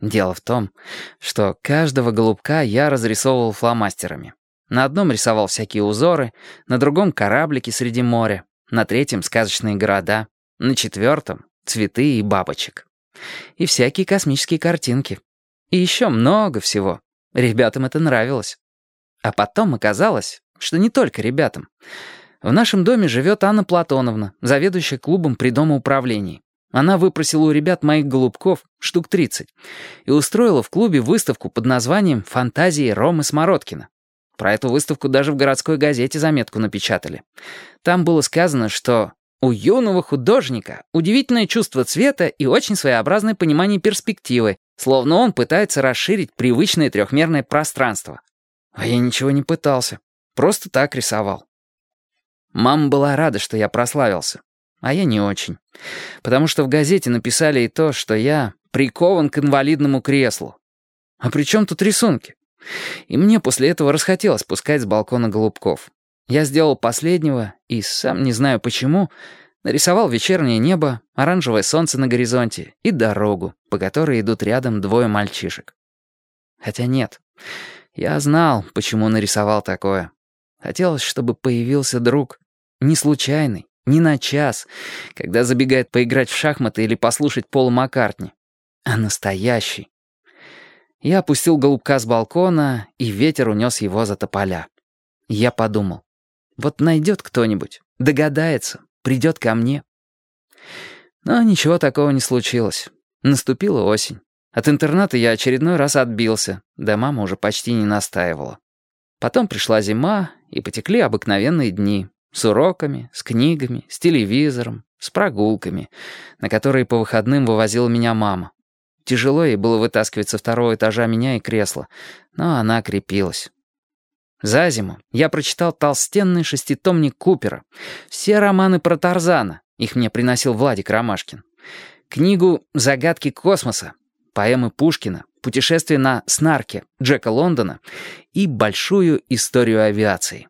Дело в том, что каждого голубка я разрисовывал фломастерами. На одном рисовал всякие узоры, на другом — кораблики среди моря, на третьем — сказочные города, на четвертом — цветы и бабочек. И всякие космические картинки. И еще много всего. Ребятам это нравилось. А потом оказалось, что не только ребятам. В нашем доме живет Анна Платоновна, заведующая клубом при домоуправлении. Она выпросила у ребят моих голубков штук 30 и устроила в клубе выставку под названием «Фантазии Ромы Смородкина». Про эту выставку даже в городской газете заметку напечатали. Там было сказано, что у юного художника удивительное чувство цвета и очень своеобразное понимание перспективы, словно он пытается расширить привычное трехмерное пространство. А я ничего не пытался, просто так рисовал. Мама была рада, что я прославился. А я не очень. Потому что в газете написали и то, что я прикован к инвалидному креслу. А при чем тут рисунки? И мне после этого расхотелось пускать с балкона голубков. Я сделал последнего и, сам не знаю почему, нарисовал вечернее небо, оранжевое солнце на горизонте и дорогу, по которой идут рядом двое мальчишек. Хотя нет, я знал, почему нарисовал такое. Хотелось, чтобы появился друг. Не случайный, не на час, когда забегает поиграть в шахматы или послушать Пола Маккартни, а настоящий. Я опустил голубка с балкона, и ветер унес его за тополя. Я подумал, вот найдет кто-нибудь, догадается, придет ко мне. Но ничего такого не случилось. Наступила осень. От интерната я очередной раз отбился, да мама уже почти не настаивала. Потом пришла зима, и потекли обыкновенные дни, с уроками, с книгами, с телевизором, с прогулками, на которые по выходным вывозила меня мама. Тяжело ей было вытаскивать со второго этажа меня и кресло, но она крепилась. За зиму я прочитал толстенный шеститомник Купера, все романы про Тарзана, их мне приносил Владик Ромашкин, книгу «Загадки космоса», поэмы Пушкина, путешествие на Снарке Джека Лондона и большую историю авиации.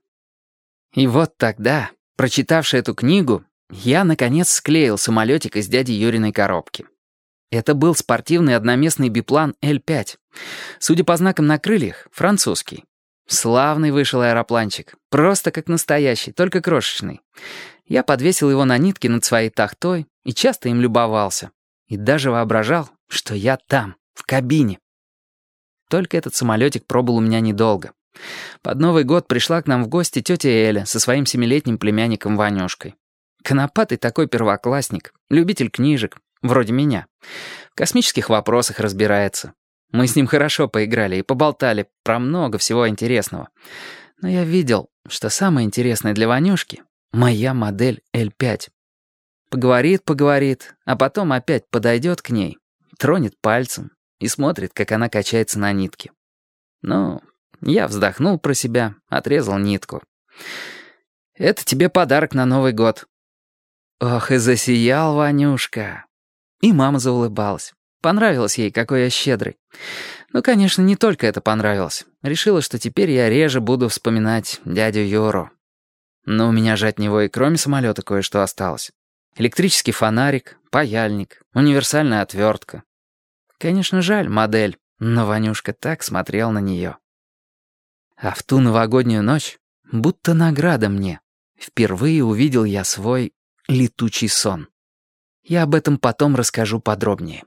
И вот тогда, прочитавший эту книгу, я, наконец, склеил самолетик из дяди Юриной коробки. Это был спортивный одноместный биплан Л-5. Судя по знакам на крыльях, французский. Славный вышел аэропланчик. Просто как настоящий, только крошечный. Я подвесил его на нитке над своей тахтой и часто им любовался. И даже воображал, что я там, в кабине. Только этот самолетик пробыл у меня недолго. Под Новый год пришла к нам в гости тетя Эля со своим семилетним племянником Ванюшкой. Конопатый такой первоклассник, любитель книжек, вроде меня. В космических вопросах разбирается. Мы с ним хорошо поиграли и поболтали про много всего интересного. Но я видел, что самое интересное для Ванюшки — моя модель L5. Поговорит, поговорит, а потом опять подойдет к ней, тронет пальцем и смотрит, как она качается на нитке. Ну, я вздохнул про себя, отрезал нитку. «Это тебе подарок на Новый год». Ох, и засиял Ванюшка. И мама заулыбалась. Понравилось ей, какой я щедрый. Ну, конечно, не только это понравилось. Решила, что теперь я реже буду вспоминать дядю Юру. Но у меня же от него и кроме самолета кое-что осталось. Электрический фонарик, паяльник, универсальная отвертка. Конечно, жаль модель, но Ванюшка так смотрел на нее. А в ту новогоднюю ночь, будто награда мне, впервые увидел я свой летучий сон. Я об этом потом расскажу подробнее.